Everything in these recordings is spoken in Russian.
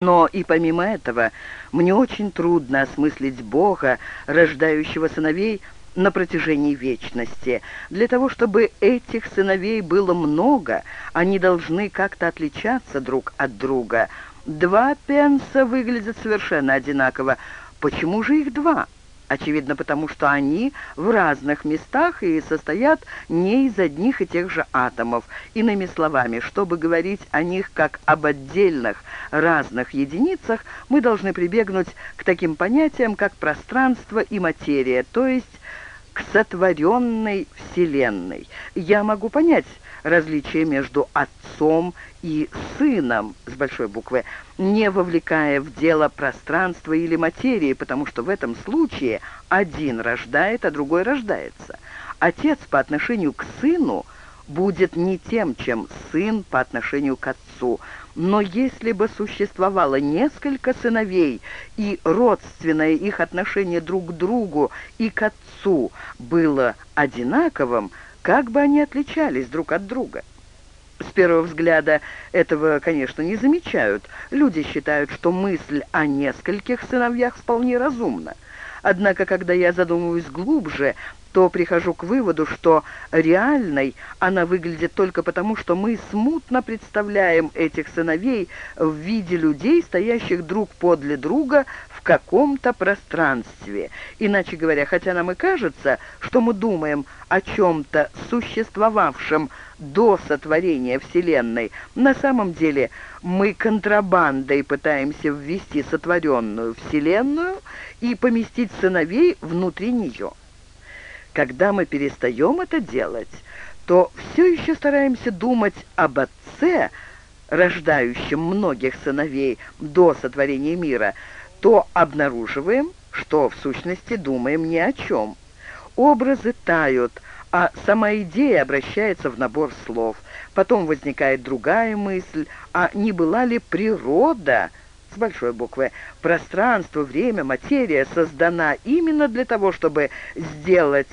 Но и помимо этого, мне очень трудно осмыслить Бога, рождающего сыновей, на протяжении вечности. Для того, чтобы этих сыновей было много, они должны как-то отличаться друг от друга. Два пенса выглядят совершенно одинаково. Почему же их два? Очевидно, потому что они в разных местах и состоят не из одних и тех же атомов. Иными словами, чтобы говорить о них как об отдельных разных единицах, мы должны прибегнуть к таким понятиям, как пространство и материя, то есть к сотворенной Вселенной. Я могу понять различие между отцом и сыном с большой буквы, не вовлекая в дело пространства или материи, потому что в этом случае один рождает, а другой рождается. Отец по отношению к сыну будет не тем, чем сын по отношению к отцу, но если бы существовало несколько сыновей, и родственное их отношение друг к другу и к отцу было одинаковым, как бы они отличались друг от друга? С первого взгляда этого, конечно, не замечают. Люди считают, что мысль о нескольких сыновьях вполне разумна. Однако, когда я задумываюсь глубже, то прихожу к выводу, что реальной она выглядит только потому, что мы смутно представляем этих сыновей в виде людей, стоящих друг подле друга в каком-то пространстве. Иначе говоря, хотя нам и кажется, что мы думаем о чем-то существовавшем до сотворения Вселенной, на самом деле мы контрабандой пытаемся ввести сотворенную Вселенную и поместить сыновей внутри нее. Когда мы перестаем это делать, то все еще стараемся думать об Отце, рождающем многих сыновей до сотворения мира, то обнаруживаем, что в сущности думаем ни о чем. Образы тают, а сама идея обращается в набор слов. Потом возникает другая мысль, а не была ли природа, с большой буквы, пространство, время, материя создана именно для того, чтобы сделать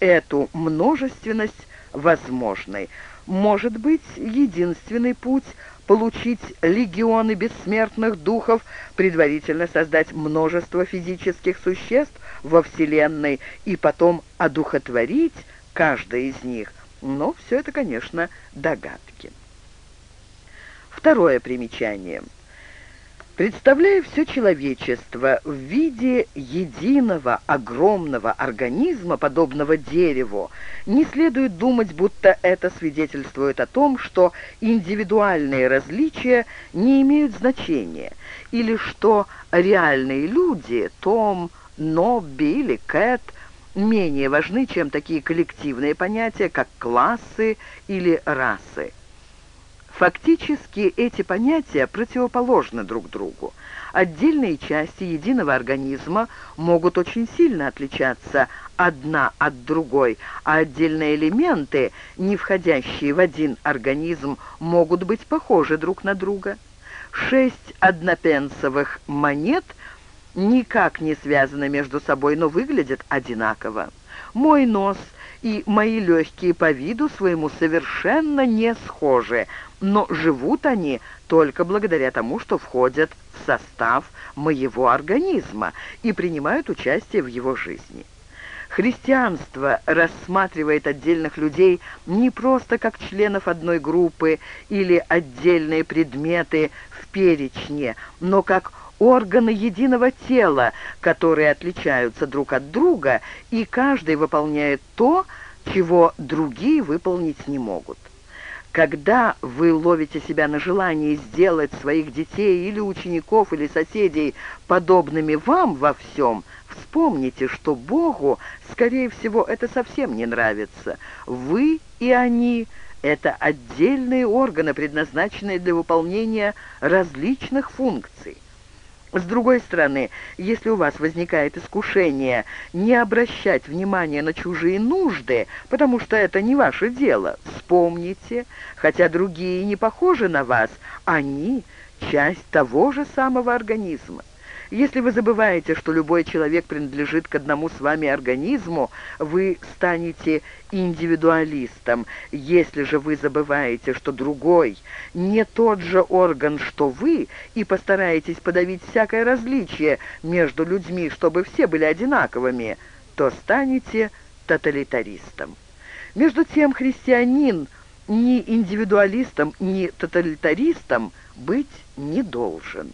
эту множественность возможной. Может быть, единственный путь — получить легионы бессмертных духов, предварительно создать множество физических существ во Вселенной и потом одухотворить каждое из них. Но все это, конечно, догадки. Второе примечание — Представляя все человечество в виде единого огромного организма, подобного дереву, не следует думать, будто это свидетельствует о том, что индивидуальные различия не имеют значения, или что реальные люди, Том, Нобби или Кэт, менее важны, чем такие коллективные понятия, как классы или расы. Фактически эти понятия противоположны друг другу. Отдельные части единого организма могут очень сильно отличаться одна от другой, а отдельные элементы, не входящие в один организм, могут быть похожи друг на друга. Шесть однопенсовых монет никак не связаны между собой, но выглядят одинаково. Мой нос и мои легкие по виду своему совершенно не схожи, но живут они только благодаря тому, что входят в состав моего организма и принимают участие в его жизни. Христианство рассматривает отдельных людей не просто как членов одной группы или отдельные предметы в перечне, но как органы единого тела, которые отличаются друг от друга, и каждый выполняет то, чего другие выполнить не могут. Когда вы ловите себя на желании сделать своих детей или учеников, или соседей подобными вам во всем, вспомните, что Богу, скорее всего, это совсем не нравится. Вы и они — это отдельные органы, предназначенные для выполнения различных функций. С другой стороны, если у вас возникает искушение не обращать внимания на чужие нужды, потому что это не ваше дело, вспомните, хотя другие не похожи на вас, они — часть того же самого организма. Если вы забываете, что любой человек принадлежит к одному с вами организму, вы станете индивидуалистом. Если же вы забываете, что другой не тот же орган, что вы, и постараетесь подавить всякое различие между людьми, чтобы все были одинаковыми, то станете тоталитаристом. Между тем христианин ни индивидуалистом, ни тоталитаристом быть не должен.